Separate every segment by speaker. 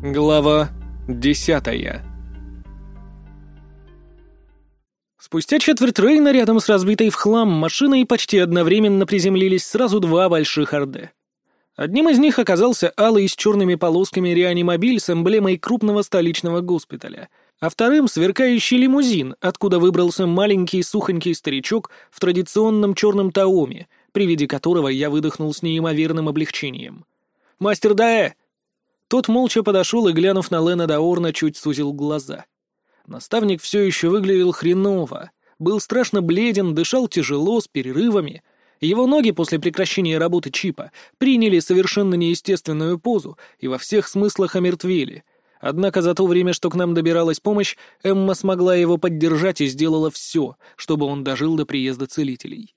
Speaker 1: Глава десятая Спустя четверть Рейна рядом с разбитой в хлам машиной почти одновременно приземлились сразу два больших Орде. Одним из них оказался алый с черными полосками реанимобиль с эмблемой крупного столичного госпиталя, а вторым — сверкающий лимузин, откуда выбрался маленький сухонький старичок в традиционном черном таоме, при виде которого я выдохнул с неимоверным облегчением. «Мастер Даэ!» Тот молча подошел и, глянув на Лена Даорна, чуть сузил глаза. Наставник все еще выглядел хреново, был страшно бледен, дышал тяжело, с перерывами — его ноги после прекращения работы чипа приняли совершенно неестественную позу и во всех смыслах омертвели. Однако за то время, что к нам добиралась помощь, Эмма смогла его поддержать и сделала все, чтобы он дожил до приезда целителей.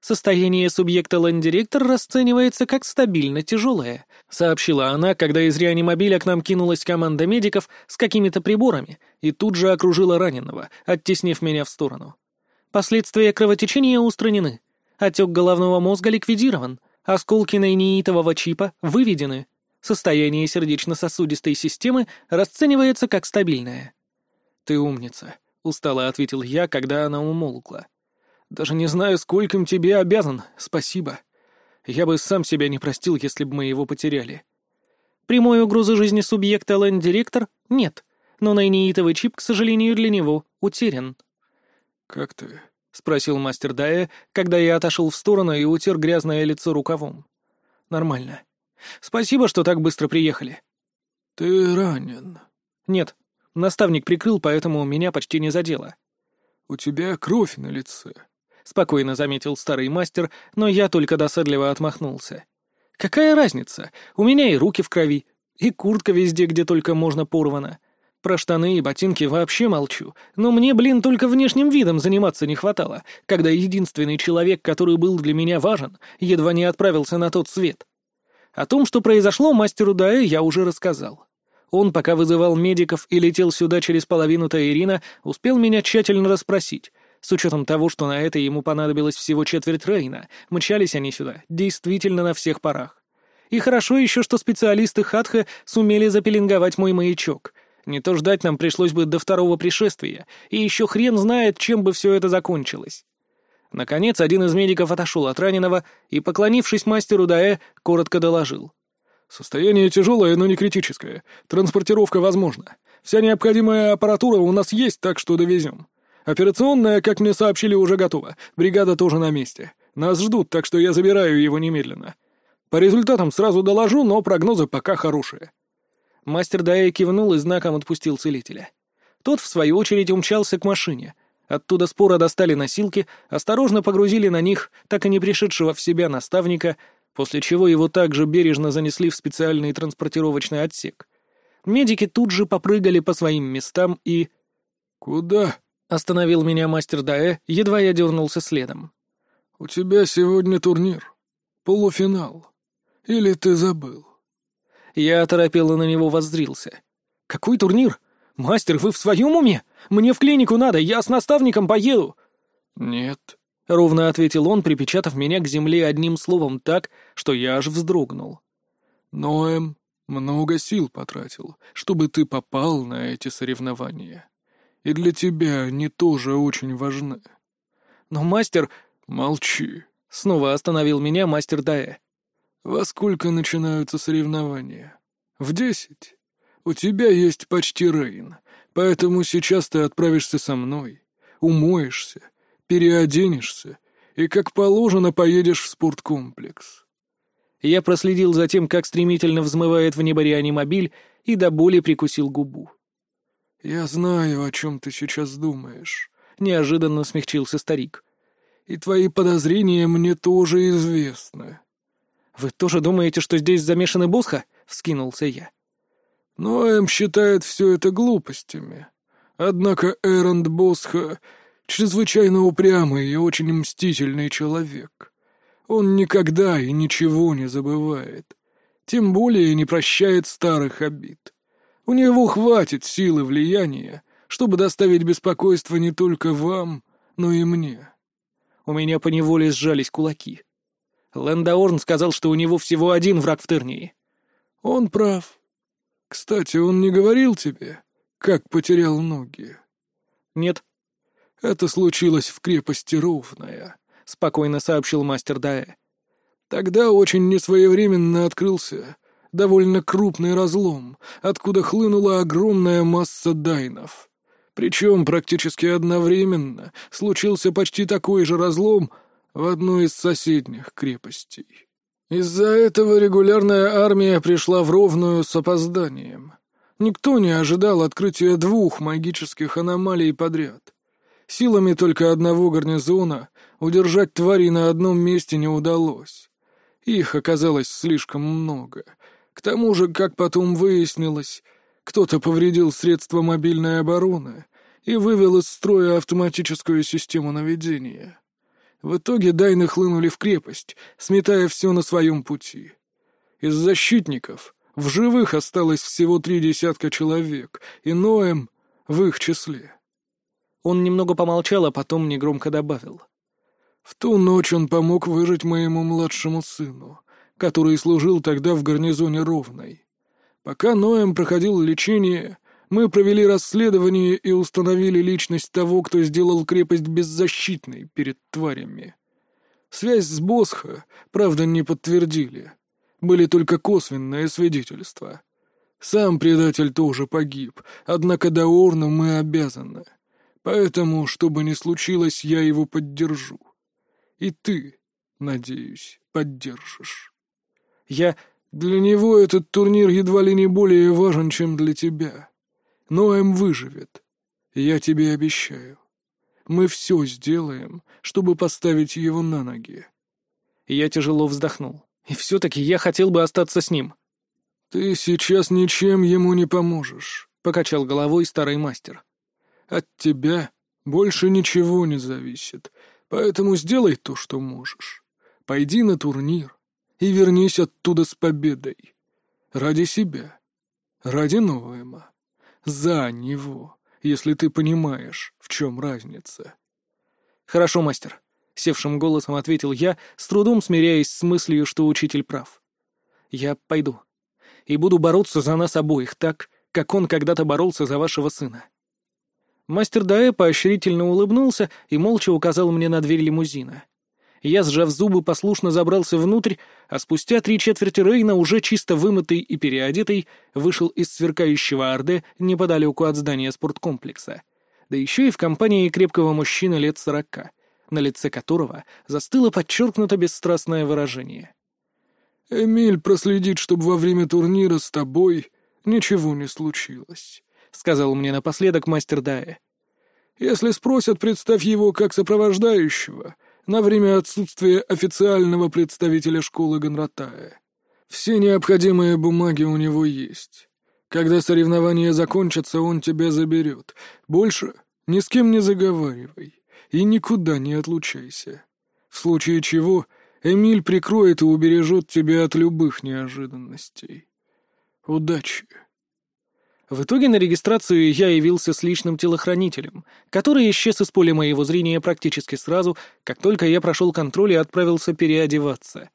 Speaker 1: «Состояние субъекта лэнд-директор расценивается как стабильно тяжелое», — сообщила она, когда из реанимобиля к нам кинулась команда медиков с какими-то приборами и тут же окружила раненого, оттеснив меня в сторону. «Последствия кровотечения устранены. Отек головного мозга ликвидирован, осколки нейнеитового чипа выведены. Состояние сердечно-сосудистой системы расценивается как стабильное. «Ты умница», — устало ответил я, когда она умолкла. «Даже не знаю, скольким тебе обязан. Спасибо. Я бы сам себя не простил, если бы мы его потеряли». Прямой угрозы жизни субъекта Лэнд-директор нет, но нейнеитовый чип, к сожалению, для него утерян.
Speaker 2: «Как ты?»
Speaker 1: — спросил мастер Дая, когда я отошел в сторону и утер грязное лицо рукавом. «Нормально. Спасибо, что так быстро приехали».
Speaker 2: «Ты ранен?»
Speaker 1: «Нет. Наставник прикрыл, поэтому меня почти не задело».
Speaker 2: «У тебя кровь на лице», —
Speaker 1: спокойно заметил старый мастер, но я только досадливо отмахнулся. «Какая разница? У меня и руки в крови, и куртка везде, где только можно порвана. Про штаны и ботинки вообще молчу. Но мне, блин, только внешним видом заниматься не хватало, когда единственный человек, который был для меня важен, едва не отправился на тот свет. О том, что произошло мастеру Даэ, я уже рассказал. Он, пока вызывал медиков и летел сюда через половину Таирина, успел меня тщательно расспросить. С учетом того, что на это ему понадобилось всего четверть Рейна, мчались они сюда, действительно на всех парах. И хорошо еще, что специалисты Хатха сумели запеленговать мой маячок — не то ждать нам пришлось бы до второго пришествия, и еще хрен знает, чем бы все это закончилось. Наконец, один из медиков отошел от раненого и, поклонившись мастеру Даэ, коротко доложил.
Speaker 2: «Состояние тяжелое, но не критическое. Транспортировка возможна. Вся необходимая аппаратура у нас есть, так что довезем. Операционная, как мне сообщили, уже готова. Бригада тоже на месте. Нас ждут, так что я забираю его немедленно. По результатам сразу доложу, но прогнозы пока хорошие».
Speaker 1: Мастер Дая кивнул и знаком отпустил целителя. Тот, в свою очередь, умчался к машине. Оттуда споро достали носилки, осторожно погрузили на них так и не пришедшего в себя наставника, после чего его также бережно занесли в специальный транспортировочный отсек. Медики тут же попрыгали по своим местам и...
Speaker 2: «Куда?»
Speaker 1: — остановил меня мастер Даэ, едва я дернулся следом.
Speaker 2: «У тебя сегодня турнир. Полуфинал. Или ты забыл?»
Speaker 1: Я оторопело на него воззрился. «Какой турнир? Мастер, вы в своем уме? Мне в клинику надо, я с наставником поеду!»
Speaker 2: «Нет», —
Speaker 1: ровно ответил он, припечатав меня к земле одним словом так, что я аж вздрогнул.
Speaker 2: «Ноэм много сил потратил, чтобы ты попал на эти соревнования. И для тебя они тоже очень важны».
Speaker 1: «Но мастер...»
Speaker 2: «Молчи», —
Speaker 1: снова остановил меня мастер Даэ.
Speaker 2: «Во сколько начинаются соревнования?» «В десять. У тебя есть почти Рейн, поэтому сейчас ты отправишься со мной, умоешься, переоденешься и, как положено, поедешь в спорткомплекс».
Speaker 1: Я проследил за тем, как стремительно взмывает в небо реанимобиль, и до боли прикусил губу.
Speaker 2: «Я знаю, о чем ты сейчас думаешь», — неожиданно смягчился старик. «И твои подозрения мне тоже известны.
Speaker 1: «Вы тоже думаете, что здесь замешаны Босха?» — вскинулся я.
Speaker 2: «Но Эм считает все это глупостями. Однако Эронд Босха чрезвычайно упрямый и очень мстительный человек. Он никогда и ничего не забывает. Тем более не прощает старых обид. У него хватит силы влияния, чтобы доставить беспокойство не только вам, но и мне».
Speaker 1: У меня поневоле сжались кулаки. Лэндаорн сказал, что у него всего один враг в Тернии.
Speaker 2: Он прав. Кстати, он не говорил тебе, как потерял ноги?
Speaker 1: Нет.
Speaker 2: Это случилось в крепости Ровная, спокойно сообщил мастер Даэ. Тогда очень несвоевременно открылся довольно крупный разлом, откуда хлынула огромная масса дайнов. Причем практически одновременно случился почти такой же разлом в одной из соседних крепостей. Из-за этого регулярная армия пришла в ровную с опозданием. Никто не ожидал открытия двух магических аномалий подряд. Силами только одного гарнизона удержать тварей на одном месте не удалось. Их оказалось слишком много. К тому же, как потом выяснилось, кто-то повредил средства мобильной обороны и вывел из строя автоматическую систему наведения. В итоге Дайны хлынули в крепость, сметая все на своем пути. Из защитников в живых осталось всего три десятка человек, и Ноэм в их числе.
Speaker 1: Он немного помолчал, а потом негромко добавил.
Speaker 2: В ту ночь он помог выжить моему младшему сыну, который служил тогда в гарнизоне Ровной. Пока Ноэм проходил лечение, мы провели расследование и установили личность того, кто сделал крепость беззащитной перед тварями. Связь с Босха, правда, не подтвердили были только косвенные свидетельства. Сам предатель тоже погиб, однако Даорну мы обязаны. Поэтому, что бы ни случилось, я его поддержу. И ты, надеюсь, поддержишь. Я... Для него этот турнир едва ли не более важен, чем для тебя. Но М выживет. Я тебе обещаю. Мы все сделаем, чтобы поставить его на ноги.
Speaker 1: Я тяжело вздохнул. И все-таки я хотел бы остаться с ним.
Speaker 2: «Ты сейчас ничем ему не поможешь», — покачал головой старый мастер. «От тебя больше ничего не зависит, поэтому сделай то, что можешь. Пойди на турнир и вернись оттуда с победой. Ради себя, ради Ноэма, за него, если ты понимаешь, в чем разница».
Speaker 1: «Хорошо, мастер. — севшим голосом ответил я, с трудом смиряясь с мыслью, что учитель прав. «Я пойду. И буду бороться за нас обоих так, как он когда-то боролся за вашего сына». Мастер Даэ поощрительно улыбнулся и молча указал мне на дверь лимузина. Я, сжав зубы, послушно забрался внутрь, а спустя три четверти Рейна, уже чисто вымытый и переодетый, вышел из сверкающего Орде неподалеку от здания спорткомплекса. Да еще и в компании крепкого мужчины лет сорока на лице которого застыло подчеркнуто бесстрастное выражение.
Speaker 2: «Эмиль проследит, чтобы во время турнира с тобой ничего не случилось», — сказал мне напоследок мастер Дая. «Если спросят, представь его как сопровождающего на время отсутствия официального представителя школы Гонратая. Все необходимые бумаги у него есть. Когда соревнования закончатся, он тебя заберет. Больше ни с кем не заговаривай и никуда не отлучайся. В случае чего Эмиль прикроет и убережет тебя от любых неожиданностей. Удачи.
Speaker 1: В итоге на регистрацию я явился с личным телохранителем, который исчез из поля моего зрения практически сразу, как только я прошел контроль и отправился переодеваться.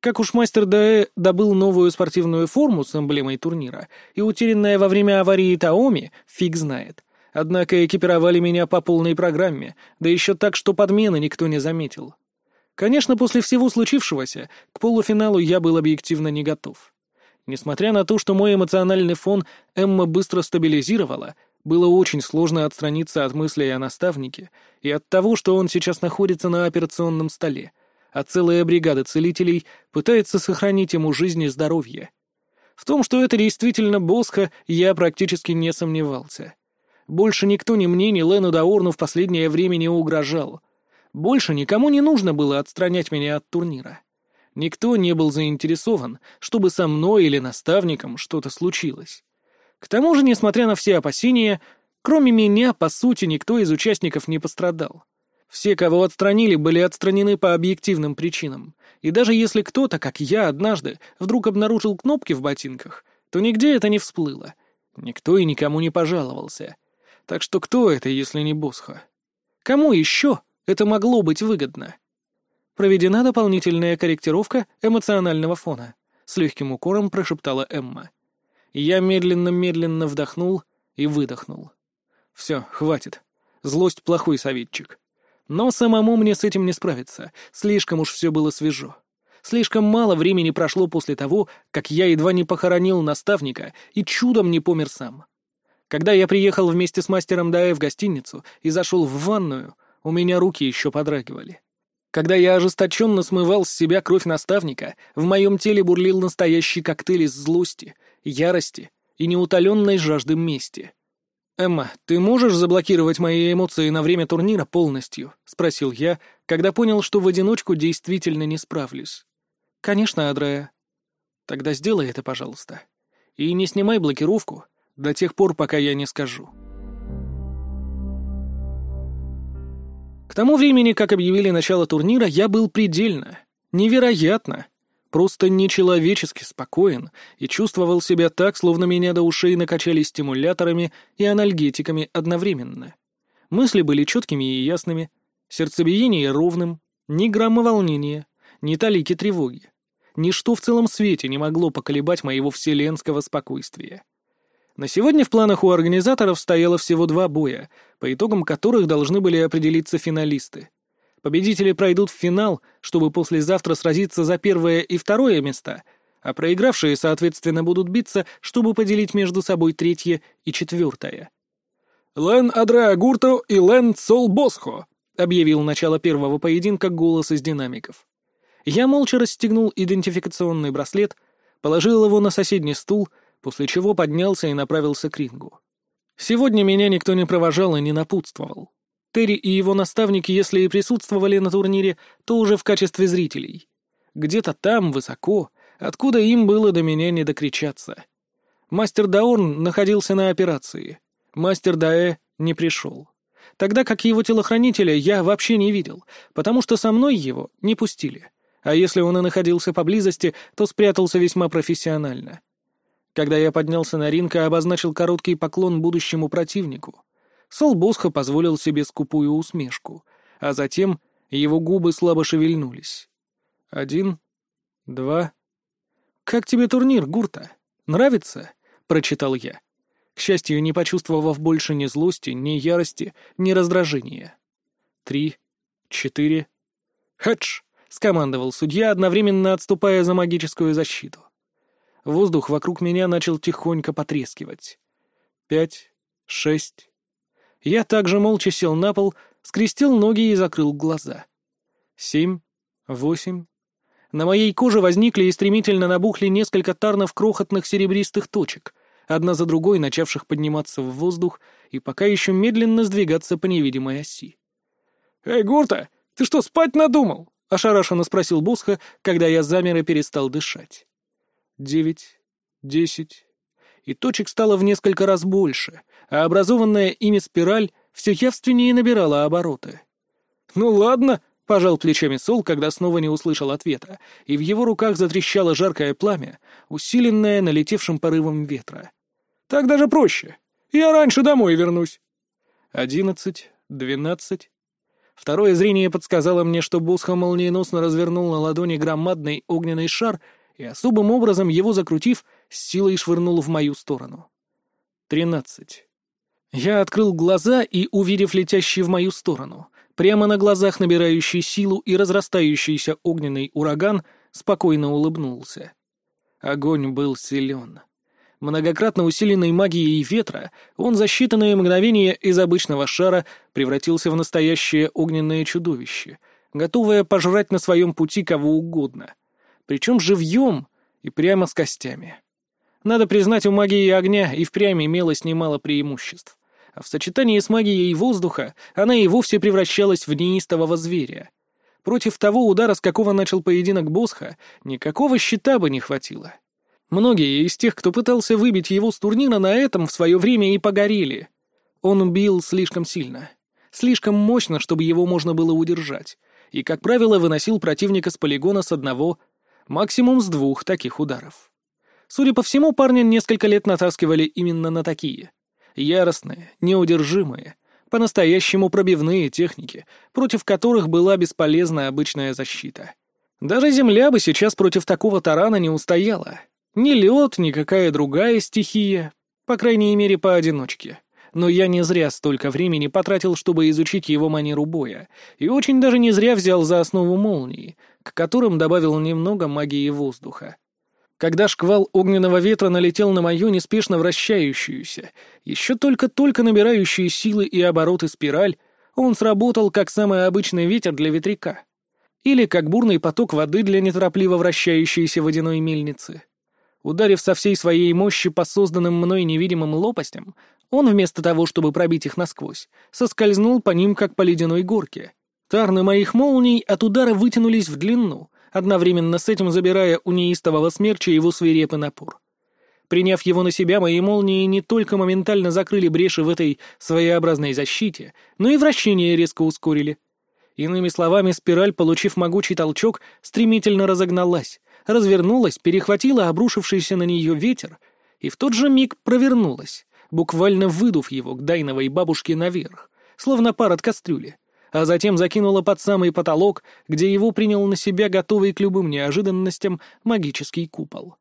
Speaker 1: Как уж мастер Даэ добыл новую спортивную форму с эмблемой турнира, и утерянная во время аварии Таоми, фиг знает. Однако экипировали меня по полной программе, да еще так, что подмены никто не заметил. Конечно, после всего случившегося, к полуфиналу я был объективно не готов. Несмотря на то, что мой эмоциональный фон Эмма быстро стабилизировала, было очень сложно отстраниться от мыслей о наставнике и от того, что он сейчас находится на операционном столе, а целая бригада целителей пытается сохранить ему жизнь и здоровье. В том, что это действительно Босха, я практически не сомневался. Больше никто ни мне, ни Лену Даурну в последнее время не угрожал. Больше никому не нужно было отстранять меня от турнира. Никто не был заинтересован, чтобы со мной или наставником что-то случилось. К тому же, несмотря на все опасения, кроме меня, по сути, никто из участников не пострадал. Все, кого отстранили, были отстранены по объективным причинам. И даже если кто-то, как я однажды, вдруг обнаружил кнопки в ботинках, то нигде это не всплыло. Никто и никому не пожаловался. Так что кто это, если не Босха? Кому еще это могло быть выгодно? Проведена дополнительная корректировка эмоционального фона. С легким укором прошептала Эмма. Я медленно-медленно вдохнул и выдохнул. Все, хватит. Злость — плохой советчик. Но самому мне с этим не справиться. Слишком уж все было свежо. Слишком мало времени прошло после того, как я едва не похоронил наставника и чудом не помер сам. Когда я приехал вместе с мастером Дае в гостиницу и зашел в ванную, у меня руки еще подрагивали. Когда я ожесточенно смывал с себя кровь наставника, в моем теле бурлил настоящий коктейль из злости, ярости и неутоленной жажды мести. «Эмма, ты можешь заблокировать мои эмоции на время турнира полностью?» — спросил я, когда понял, что в одиночку действительно не справлюсь. «Конечно, Адрея». «Тогда сделай это, пожалуйста. И не снимай блокировку до тех пор, пока я не скажу». К тому времени, как объявили начало турнира, я был предельно, невероятно просто нечеловечески спокоен и чувствовал себя так, словно меня до ушей накачали стимуляторами и анальгетиками одновременно. Мысли были четкими и ясными, сердцебиение ровным, ни грамма волнения, ни талики тревоги. Ничто в целом свете не могло поколебать моего вселенского спокойствия. На сегодня в планах у организаторов стояло всего два боя, по итогам которых должны были определиться финалисты. Победители пройдут в финал, чтобы послезавтра сразиться за первое и второе места, а проигравшие, соответственно, будут биться, чтобы поделить между собой третье и четвертое.
Speaker 2: «Лен Адреа Гурто и Лен Сол Босхо», — объявил начало первого поединка голос из динамиков.
Speaker 1: Я молча расстегнул идентификационный браслет, положил его на соседний стул, после чего поднялся и направился к рингу. Сегодня меня никто не провожал и не напутствовал. Терри и его наставники, если и присутствовали на турнире, то уже в качестве зрителей. Где-то там, высоко, откуда им было до меня не докричаться. Мастер Даорн находился на операции. Мастер Даэ не пришел. Тогда как его телохранителя я вообще не видел, потому что со мной его не пустили. А если он и находился поблизости, то спрятался весьма профессионально. Когда я поднялся на ринг и обозначил короткий поклон будущему противнику, Сол Босха позволил себе скупую усмешку, а затем его губы слабо шевельнулись. «Один, два...» «Как тебе турнир, Гурта? Нравится?» — прочитал я. К счастью, не почувствовав больше ни злости, ни ярости, ни раздражения. «Три, четыре...» «Хэтч!» — скомандовал судья, одновременно отступая за магическую защиту. Воздух вокруг меня начал тихонько потрескивать. «Пять, шесть...» Я также молча сел на пол, скрестил ноги и закрыл глаза. Семь, восемь. На моей коже возникли и стремительно набухли несколько тарнов крохотных серебристых точек, одна за другой начавших подниматься в воздух и пока еще медленно сдвигаться по невидимой оси.
Speaker 2: «Эй, Гурта, ты что, спать надумал?»
Speaker 1: — ошарашенно спросил Босха, когда я замер и перестал дышать. Девять, десять. И точек стало в несколько раз больше — а образованная ими спираль все явственнее набирала обороты.
Speaker 2: «Ну ладно», —
Speaker 1: пожал плечами Сол, когда снова не услышал ответа, и в его руках затрещало жаркое пламя, усиленное налетевшим порывом ветра.
Speaker 2: «Так даже проще. Я раньше домой вернусь».
Speaker 1: Одиннадцать, двенадцать. Второе зрение подсказало мне, что Босха молниеносно развернул на ладони громадный огненный шар и, особым образом его закрутив, с силой швырнул в мою сторону. Тринадцать. Я открыл глаза и, увидев летящий в мою сторону, прямо на глазах набирающий силу и разрастающийся огненный ураган, спокойно улыбнулся. Огонь был силен. Многократно усиленной магией ветра, он за считанные мгновения из обычного шара превратился в настоящее огненное чудовище, готовое пожрать на своем пути кого угодно. Причем живьем и прямо с костями. Надо признать, у магии огня и впрямь имелось немало преимуществ а в сочетании с магией воздуха она и вовсе превращалась в неистового зверя. Против того удара, с какого начал поединок Босха, никакого щита бы не хватило. Многие из тех, кто пытался выбить его с турнира, на этом в свое время и погорели. Он бил слишком сильно, слишком мощно, чтобы его можно было удержать, и, как правило, выносил противника с полигона с одного, максимум с двух таких ударов. Судя по всему, парня несколько лет натаскивали именно на такие — яростные, неудержимые, по-настоящему пробивные техники, против которых была бесполезна обычная защита. Даже земля бы сейчас против такого тарана не устояла. Ни лед, ни какая другая стихия, по крайней мере, поодиночке. Но я не зря столько времени потратил, чтобы изучить его манеру боя, и очень даже не зря взял за основу молнии, к которым добавил немного магии воздуха. Когда шквал огненного ветра налетел на мою неспешно вращающуюся, еще только-только набирающую силы и обороты спираль, он сработал как самый обычный ветер для ветряка. Или как бурный поток воды для неторопливо вращающейся водяной мельницы. Ударив со всей своей мощи по созданным мной невидимым лопастям, он вместо того, чтобы пробить их насквозь, соскользнул по ним, как по ледяной горке. Тарны моих молний от удара вытянулись в длину, одновременно с этим забирая у неистового смерча его свирепый напор. Приняв его на себя, мои молнии не только моментально закрыли бреши в этой своеобразной защите, но и вращение резко ускорили. Иными словами, спираль, получив могучий толчок, стремительно разогналась, развернулась, перехватила обрушившийся на нее ветер и в тот же миг провернулась, буквально выдув его к Дайновой бабушке наверх, словно пар от кастрюли, а затем закинула под самый потолок, где его принял на себя готовый к любым неожиданностям магический купол.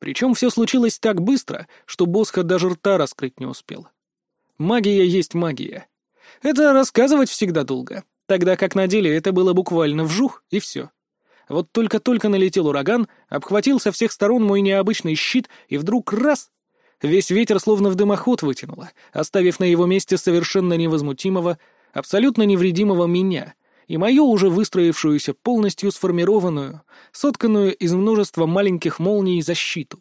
Speaker 1: Причем все случилось так быстро, что Босха даже рта раскрыть не успел. Магия есть магия. Это рассказывать всегда долго, тогда как на деле это было буквально вжух, и все. Вот только-только налетел ураган, обхватил со всех сторон мой необычный щит, и вдруг раз — Весь ветер словно в дымоход вытянуло, оставив на его месте совершенно невозмутимого, абсолютно невредимого меня и мою уже выстроившуюся полностью сформированную, сотканную из множества маленьких молний защиту.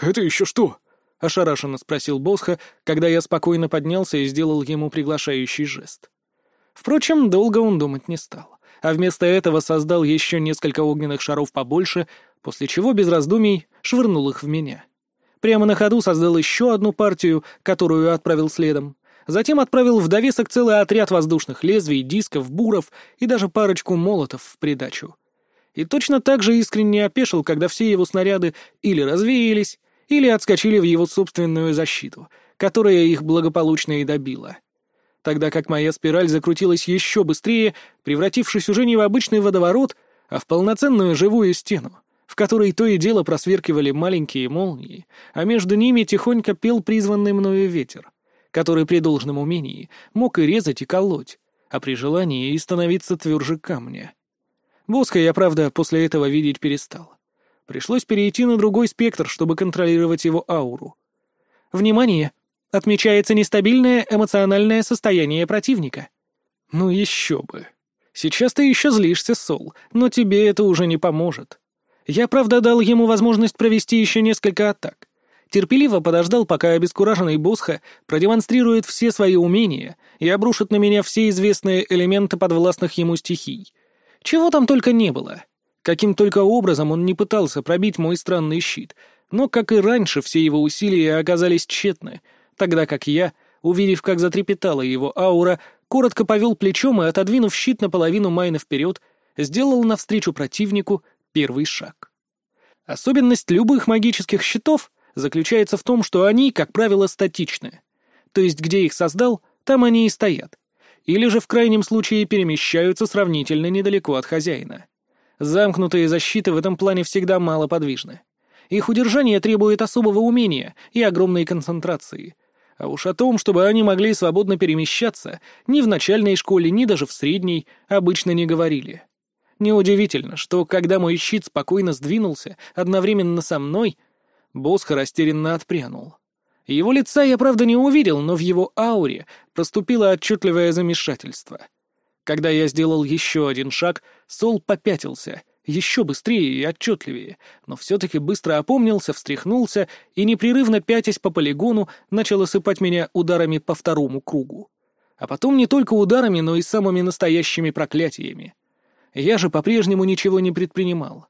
Speaker 2: «Это еще что?»
Speaker 1: — ошарашенно спросил Босха, когда я спокойно поднялся и сделал ему приглашающий жест. Впрочем, долго он думать не стал, а вместо этого создал еще несколько огненных шаров побольше, после чего без раздумий швырнул их в меня. Прямо на ходу создал еще одну партию, которую отправил следом. Затем отправил в довесок целый отряд воздушных лезвий, дисков, буров и даже парочку молотов в придачу. И точно так же искренне опешил, когда все его снаряды или развеялись, или отскочили в его собственную защиту, которая их благополучно и добила. Тогда как моя спираль закрутилась еще быстрее, превратившись уже не в обычный водоворот, а в полноценную живую стену в которой то и дело просверкивали маленькие молнии, а между ними тихонько пел призванный мною ветер, который при должном умении мог и резать, и колоть, а при желании и становиться тверже камня. Боска я, правда, после этого видеть перестал. Пришлось перейти на другой спектр, чтобы контролировать его ауру. Внимание! Отмечается нестабильное эмоциональное состояние противника. Ну еще бы. Сейчас ты еще злишься, Сол, но тебе это уже не поможет. Я, правда, дал ему возможность провести еще несколько атак. Терпеливо подождал, пока обескураженный Босха продемонстрирует все свои умения и обрушит на меня все известные элементы подвластных ему стихий. Чего там только не было. Каким только образом он не пытался пробить мой странный щит, но, как и раньше, все его усилия оказались тщетны, тогда как я, увидев, как затрепетала его аура, коротко повел плечом и, отодвинув щит наполовину майна вперед, сделал навстречу противнику первый шаг. Особенность любых магических щитов заключается в том, что они, как правило, статичны. То есть, где их создал, там они и стоят. Или же в крайнем случае перемещаются сравнительно недалеко от хозяина. Замкнутые защиты в этом плане всегда малоподвижны. Их удержание требует особого умения и огромной концентрации. А уж о том, чтобы они могли свободно перемещаться, ни в начальной школе, ни даже в средней обычно не говорили. Неудивительно, что когда мой щит спокойно сдвинулся одновременно со мной, Босха растерянно отпрянул. Его лица я, правда, не увидел, но в его ауре проступило отчетливое замешательство. Когда я сделал еще один шаг, Сол попятился, еще быстрее и отчетливее, но все-таки быстро опомнился, встряхнулся и, непрерывно пятясь по полигону, начал осыпать меня ударами по второму кругу. А потом не только ударами, но и самыми настоящими проклятиями. Я же по-прежнему ничего не предпринимал.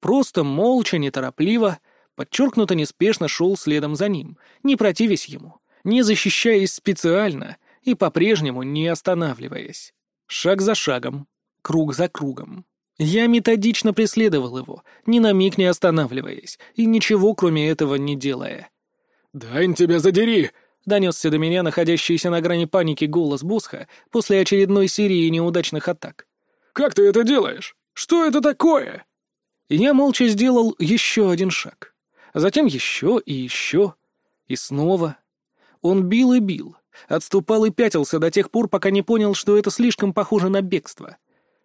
Speaker 1: Просто молча, неторопливо, подчеркнуто неспешно шел следом за ним, не противясь ему, не защищаясь специально и по-прежнему не останавливаясь. Шаг за шагом, круг за кругом. Я методично преследовал его, ни на миг не останавливаясь, и ничего кроме этого не делая.
Speaker 2: «Дань тебя задери!»
Speaker 1: — донесся до меня находящийся на грани паники голос Босха после очередной серии неудачных атак.
Speaker 2: Как ты это делаешь? Что это такое?»
Speaker 1: Я молча сделал еще один шаг. Затем еще и еще. И снова. Он бил и бил, отступал и пятился до тех пор, пока не понял, что это слишком похоже на бегство.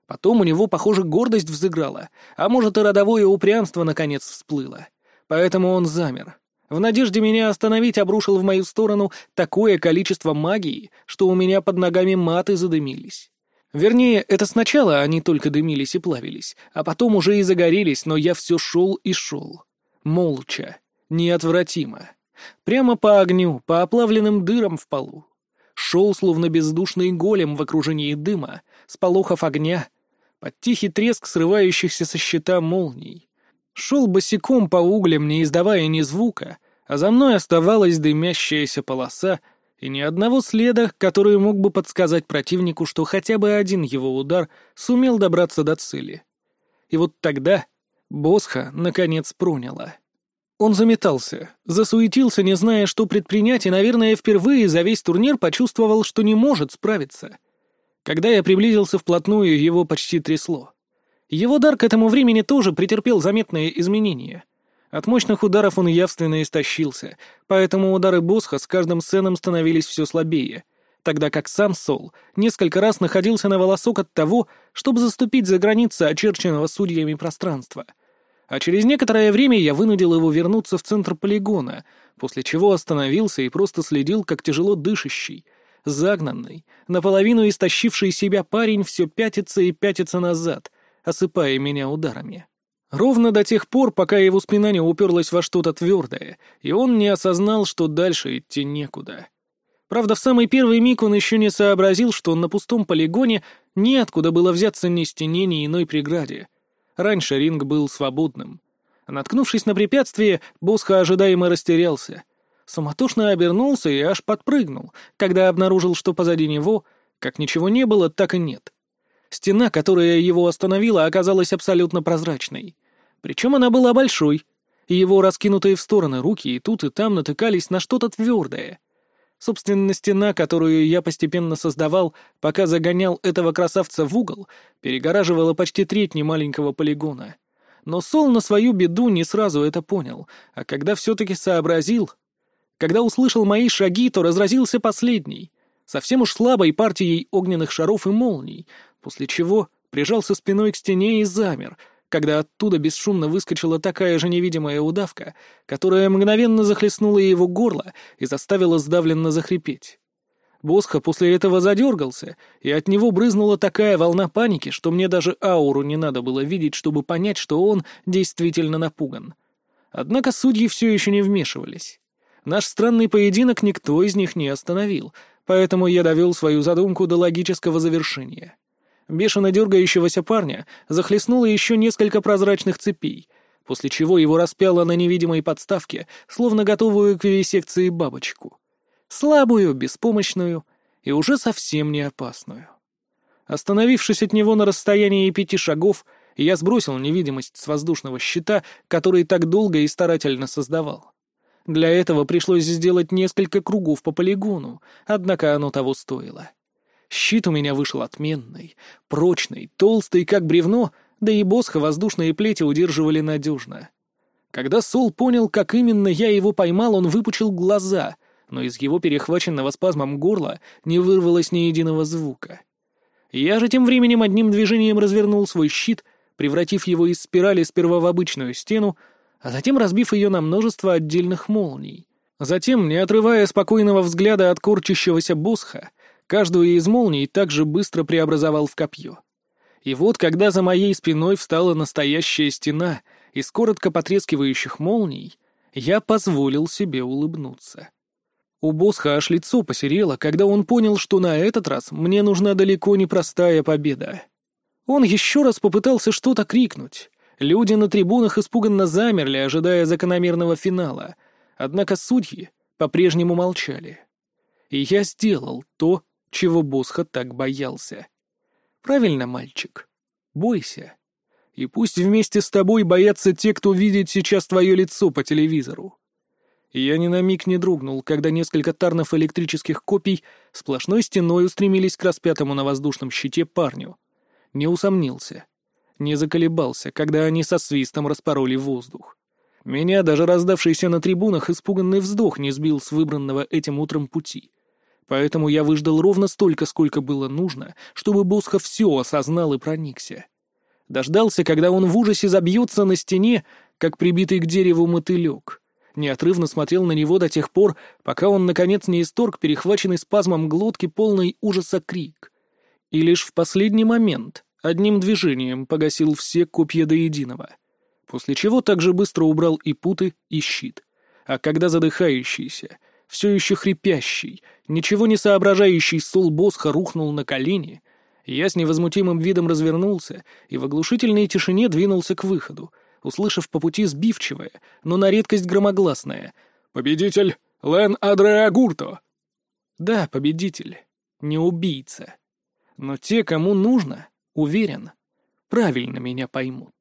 Speaker 1: Потом у него, похоже, гордость взыграла, а может и родовое упрямство наконец всплыло. Поэтому он замер. В надежде меня остановить обрушил в мою сторону такое количество магии, что у меня под ногами маты задымились. Вернее, это сначала они только дымились и плавились, а потом уже и загорелись, но я все шел и шел. Молча, неотвратимо. Прямо по огню, по оплавленным дырам в полу. Шел, словно бездушный голем в окружении дыма, с полохов огня, под тихий треск срывающихся со щита молний. Шел босиком по углям, не издавая ни звука, а за мной оставалась дымящаяся полоса и ни одного следа, который мог бы подсказать противнику, что хотя бы один его удар сумел добраться до цели. И вот тогда Босха наконец проняла. Он заметался, засуетился, не зная, что предпринять, и, наверное, впервые за весь турнир почувствовал, что не может справиться. Когда я приблизился вплотную, его почти трясло. Его дар к этому времени тоже претерпел заметные изменения. От мощных ударов он явственно истощился, поэтому удары Босха с каждым сценом становились все слабее, тогда как сам Сол несколько раз находился на волосок от того, чтобы заступить за границы очерченного судьями пространства. А через некоторое время я вынудил его вернуться в центр полигона, после чего остановился и просто следил, как тяжело дышащий, загнанный, наполовину истощивший себя парень все пятится и пятится назад, осыпая меня ударами. Ровно до тех пор, пока его спина не уперлась во что-то твердое, и он не осознал, что дальше идти некуда. Правда, в самый первый миг он еще не сообразил, что на пустом полигоне неоткуда было взяться ни стене, ни иной преграде. Раньше ринг был свободным. Наткнувшись на препятствие, Босха ожидаемо растерялся. Суматошно обернулся и аж подпрыгнул, когда обнаружил, что позади него, как ничего не было, так и нет. Стена, которая его остановила, оказалась абсолютно прозрачной. Причем она была большой, его раскинутые в стороны руки и тут и там натыкались на что-то твердое. Собственно, стена, которую я постепенно создавал, пока загонял этого красавца в угол, перегораживала почти треть немаленького полигона. Но Сол на свою беду не сразу это понял, а когда все-таки сообразил... Когда услышал мои шаги, то разразился последний, совсем уж слабой партией огненных шаров и молний, после чего прижался спиной к стене и замер — когда оттуда бесшумно выскочила такая же невидимая удавка, которая мгновенно захлестнула его горло и заставила сдавленно захрипеть. Босха после этого задергался, и от него брызнула такая волна паники, что мне даже ауру не надо было видеть, чтобы понять, что он действительно напуган. Однако судьи все еще не вмешивались. Наш странный поединок никто из них не остановил, поэтому я довел свою задумку до логического завершения бешено дергающегося парня захлестнуло еще несколько прозрачных цепей, после чего его распяло на невидимой подставке, словно готовую к вивисекции бабочку. Слабую, беспомощную и уже совсем не опасную. Остановившись от него на расстоянии пяти шагов, я сбросил невидимость с воздушного щита, который так долго и старательно создавал. Для этого пришлось сделать несколько кругов по полигону, однако оно того стоило. Щит у меня вышел отменный, прочный, толстый, как бревно, да и босха воздушные плети удерживали надежно. Когда Сол понял, как именно я его поймал, он выпучил глаза, но из его перехваченного спазмом горла не вырвалось ни единого звука. Я же тем временем одним движением развернул свой щит, превратив его из спирали сперва в обычную стену, а затем разбив ее на множество отдельных молний. Затем, не отрывая спокойного взгляда от корчащегося босха, Каждую из молний также быстро преобразовал в копье. И вот, когда за моей спиной встала настоящая стена из коротко потрескивающих молний, я позволил себе улыбнуться. У Босха аж лицо посерело, когда он понял, что на этот раз мне нужна далеко не простая победа. Он еще раз попытался что-то крикнуть. Люди на трибунах испуганно замерли, ожидая закономерного финала. Однако судьи по-прежнему молчали. И я сделал то, чего Босха так боялся. Правильно, мальчик? Бойся. И пусть вместе с тобой боятся те, кто видит сейчас твое лицо по телевизору. Я ни на миг не дрогнул, когда несколько тарнов электрических копий сплошной стеной устремились к распятому на воздушном щите парню. Не усомнился. Не заколебался, когда они со свистом распороли воздух. Меня даже раздавшийся на трибунах испуганный вздох не сбил с выбранного этим утром пути. Поэтому я выждал ровно столько, сколько было нужно, чтобы Босха все осознал и проникся. Дождался, когда он в ужасе забьется на стене, как прибитый к дереву мотылек. Неотрывно смотрел на него до тех пор, пока он, наконец, не исторг перехваченный спазмом глотки полный ужаса крик. И лишь в последний момент одним движением погасил все копья до единого. После чего также быстро убрал и путы, и щит. А когда задыхающийся, все еще хрипящий, ничего не соображающий Сол Босха рухнул на колени, я с невозмутимым видом развернулся и в оглушительной тишине двинулся к выходу, услышав по пути сбивчивое, но на редкость громогласное «Победитель Лен Адреа Гурто!» Да, победитель, не убийца. Но те, кому нужно, уверен, правильно меня поймут.